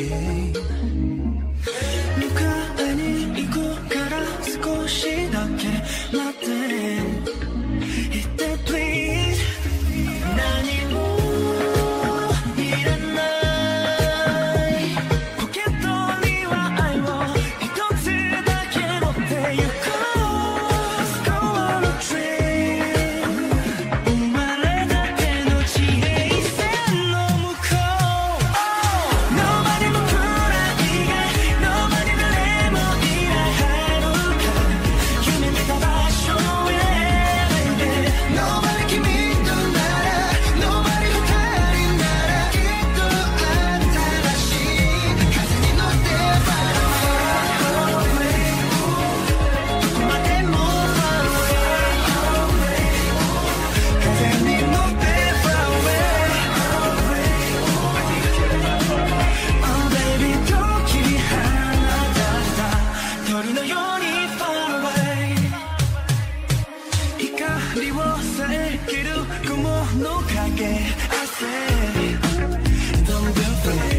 迎えに行くから少しだけ待って 게 I said afraid.